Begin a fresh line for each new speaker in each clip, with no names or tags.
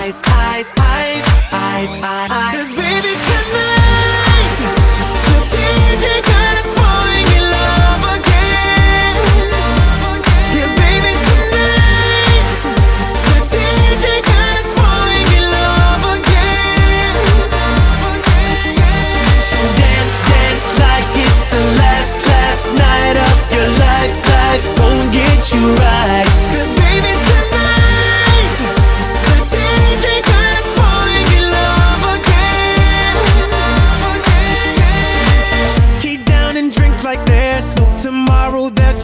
eyes, eyes, eyes, eyes, eyes. Cause baby tonight, the DJ falling in love again. Yeah, baby tonight, the DJ falling in love again. So dance, dance like it's the last, last night of your life. Won't get you right.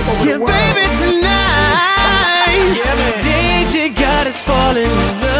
Yeah, baby, tonight,
Yeah.
DJ got us falling in love.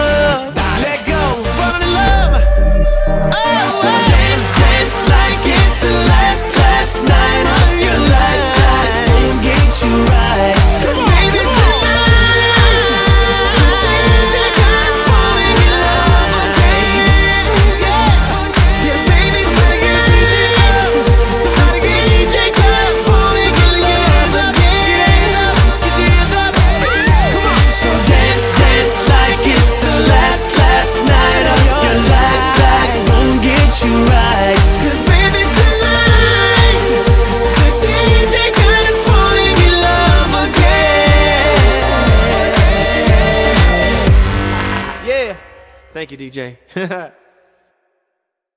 Thank you, DJ.